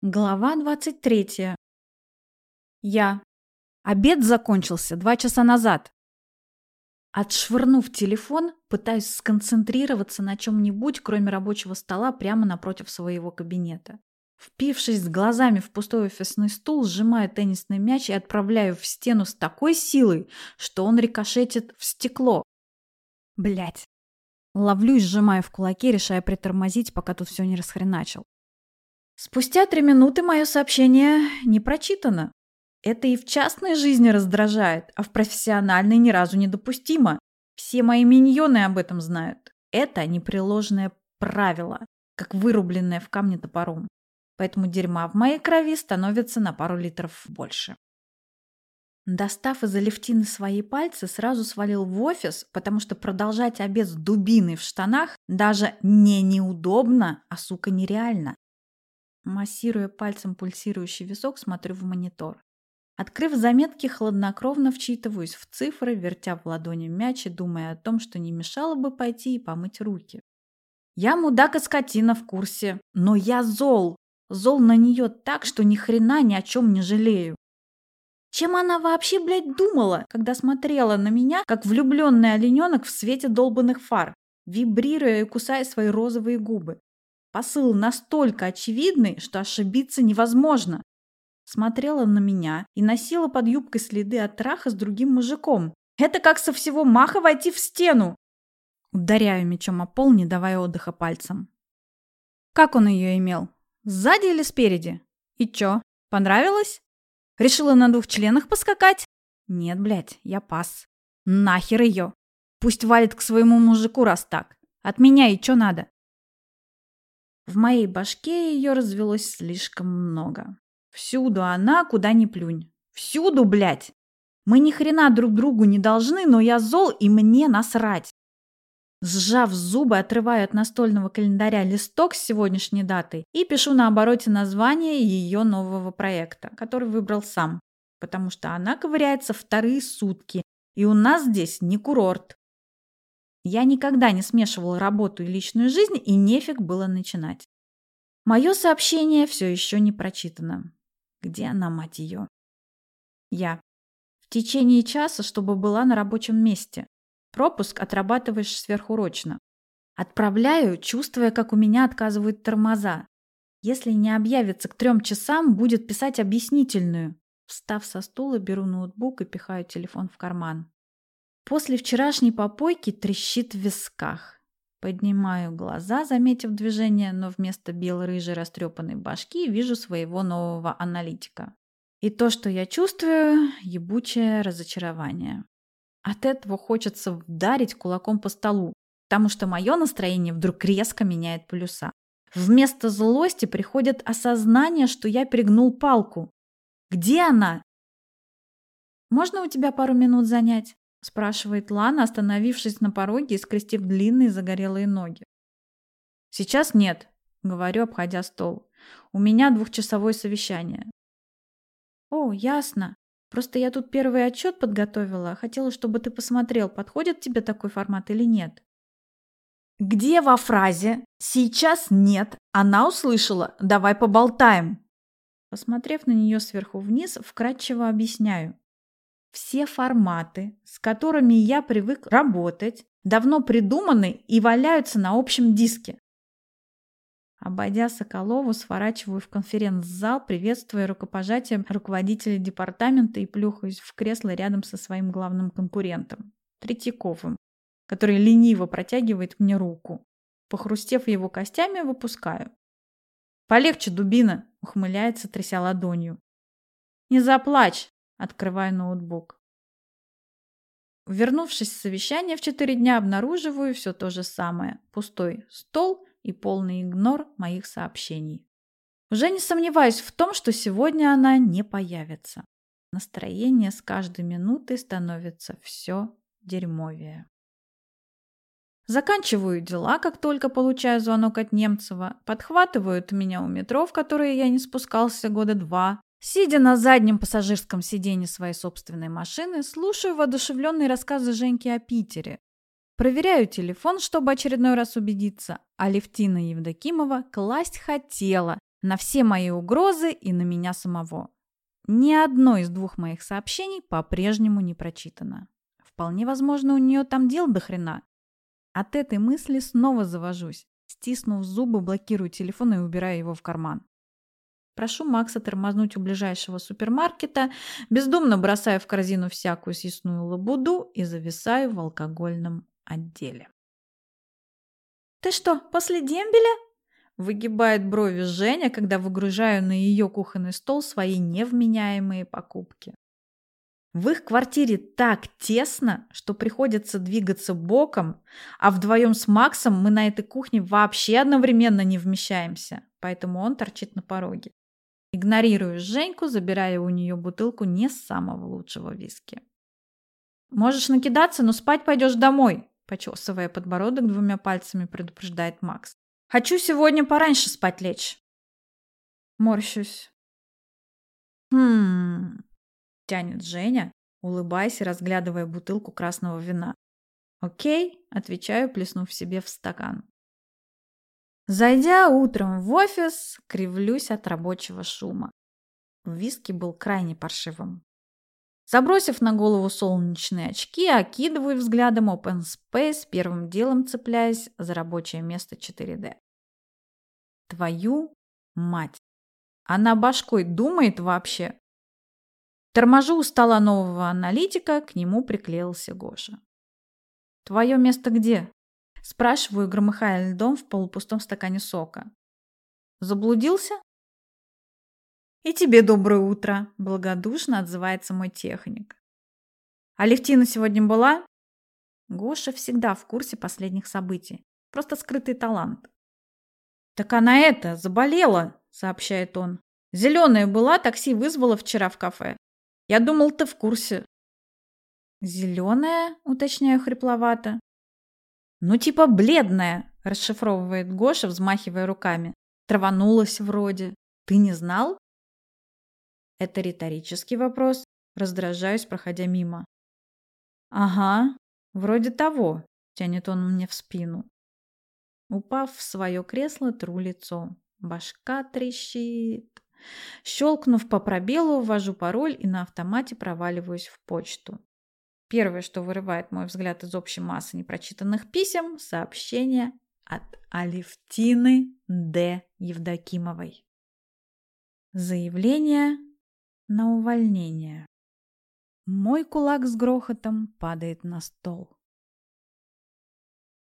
Глава 23. Я. Обед закончился два часа назад. Отшвырнув телефон, пытаюсь сконцентрироваться на чем-нибудь, кроме рабочего стола, прямо напротив своего кабинета. Впившись глазами в пустой офисный стул, сжимаю теннисный мяч и отправляю в стену с такой силой, что он рикошетит в стекло. Блять. Ловлю и сжимаю в кулаке, решая притормозить, пока тут все не расхреначил. Спустя три минуты мое сообщение не прочитано. Это и в частной жизни раздражает, а в профессиональной ни разу недопустимо. Все мои миньоны об этом знают. Это непреложное правило, как вырубленное в камне топором. Поэтому дерьма в моей крови становится на пару литров больше. Достав из Алевтины свои пальцы, сразу свалил в офис, потому что продолжать обед с дубиной в штанах даже не неудобно, а, сука, нереально. Массируя пальцем пульсирующий висок, смотрю в монитор. Открыв заметки, хладнокровно вчитываюсь в цифры, вертя в ладони мяч и думая о том, что не мешало бы пойти и помыть руки. Я мудак и скотина в курсе, но я зол. Зол на нее так, что ни хрена ни о чем не жалею. Чем она вообще, блядь, думала, когда смотрела на меня, как влюбленный олененок в свете долбанных фар, вибрируя и кусая свои розовые губы? Посыл настолько очевидный, что ошибиться невозможно. Смотрела на меня и носила под юбкой следы от траха с другим мужиком. Это как со всего маха войти в стену. Ударяю мечом о пол, не давая отдыха пальцем. Как он ее имел? Сзади или спереди? И чё, понравилось? Решила на двух членах поскакать? Нет, блядь, я пас. Нахер ее. Пусть валит к своему мужику, раз так. От меня и чё надо? В моей башке ее развелось слишком много. Всюду она, куда ни плюнь. Всюду, блядь! Мы ни хрена друг другу не должны, но я зол и мне насрать. Сжав зубы, отрываю от настольного календаря листок с сегодняшней датой и пишу на обороте название ее нового проекта, который выбрал сам, потому что она ковыряется вторые сутки, и у нас здесь не курорт. Я никогда не смешивал работу и личную жизнь, и нефиг было начинать. Мое сообщение все еще не прочитано. Где она, мать ее? Я. В течение часа, чтобы была на рабочем месте. Пропуск отрабатываешь сверхурочно. Отправляю, чувствуя, как у меня отказывают тормоза. Если не объявится к трем часам, будет писать объяснительную. Встав со стула, беру ноутбук и пихаю телефон в карман. После вчерашней попойки трещит в висках. Поднимаю глаза, заметив движение, но вместо бело-рыжей растрепанной башки вижу своего нового аналитика. И то, что я чувствую, ебучее разочарование. От этого хочется вдарить кулаком по столу, потому что мое настроение вдруг резко меняет полюса. Вместо злости приходит осознание, что я перегнул палку. Где она? Можно у тебя пару минут занять? Спрашивает Лана, остановившись на пороге и скрестив длинные загорелые ноги. Сейчас нет, говорю, обходя стол. У меня двухчасовое совещание. О, ясно. Просто я тут первый отчет подготовила. Хотела, чтобы ты посмотрел, подходит тебе такой формат или нет. Где во фразе «сейчас нет» она услышала «давай поболтаем»? Посмотрев на нее сверху вниз, вкратчиво объясняю. Все форматы, с которыми я привык работать, давно придуманы и валяются на общем диске. Обойдя Соколову, сворачиваю в конференц-зал, приветствуя рукопожатием руководителя департамента и плюхаюсь в кресло рядом со своим главным конкурентом, Третьяковым, который лениво протягивает мне руку. Похрустев его костями, выпускаю. «Полегче, дубина!» — ухмыляется, тряся ладонью. «Не заплачь!» Открываю ноутбук. Вернувшись с совещания в четыре дня, обнаруживаю все то же самое. Пустой стол и полный игнор моих сообщений. Уже не сомневаюсь в том, что сегодня она не появится. Настроение с каждой минутой становится все дерьмовее. Заканчиваю дела, как только получаю звонок от Немцева. Подхватывают меня у метро, в которое я не спускался года два. Сидя на заднем пассажирском сиденье своей собственной машины, слушаю воодушевленные рассказы Женьки о Питере. Проверяю телефон, чтобы очередной раз убедиться. А Левтина Евдокимова класть хотела, На все мои угрозы и на меня самого. Ни одно из двух моих сообщений по-прежнему не прочитано. Вполне возможно, у нее там дел до хрена. От этой мысли снова завожусь. Стиснув зубы, блокирую телефон и убираю его в карман. Прошу Макса тормознуть у ближайшего супермаркета, бездумно бросаю в корзину всякую съестную лабуду и зависаю в алкогольном отделе. «Ты что, после дембеля?» Выгибает брови Женя, когда выгружаю на ее кухонный стол свои невменяемые покупки. В их квартире так тесно, что приходится двигаться боком, а вдвоем с Максом мы на этой кухне вообще одновременно не вмещаемся, поэтому он торчит на пороге. Игнорирую Женьку, забирая у нее бутылку не самого лучшего виски. «Можешь накидаться, но спать пойдешь домой», почесывая подбородок двумя пальцами, предупреждает Макс. «Хочу сегодня пораньше спать лечь». Морщусь. «Хм...» — тянет Женя, улыбаясь и разглядывая бутылку красного вина. «Окей», — отвечаю, плеснув себе в стакан. Зайдя утром в офис, кривлюсь от рабочего шума. Виски был крайне паршивым. Забросив на голову солнечные очки, окидываю взглядом Open Space, первым делом цепляясь за рабочее место 4D. Твою мать! Она башкой думает вообще? Торможу у стола нового аналитика, к нему приклеился Гоша. «Твое место где?» Спрашиваю, громыхая льдом в полупустом стакане сока. Заблудился? И тебе доброе утро, благодушно отзывается мой техник. А Левтина сегодня была? Гоша всегда в курсе последних событий. Просто скрытый талант. Так она это, заболела, сообщает он. Зеленая была, такси вызвала вчера в кафе. Я думал, ты в курсе. Зеленая, уточняю хрипловато. «Ну, типа бледная», – расшифровывает Гоша, взмахивая руками. «Траванулась вроде. Ты не знал?» Это риторический вопрос. Раздражаюсь, проходя мимо. «Ага, вроде того», – тянет он мне в спину. Упав в свое кресло, тру лицо. Башка трещит. Щелкнув по пробелу, ввожу пароль и на автомате проваливаюсь в почту. Первое, что вырывает мой взгляд из общей массы непрочитанных писем – сообщение от Алевтины Д. Евдокимовой. Заявление на увольнение. Мой кулак с грохотом падает на стол.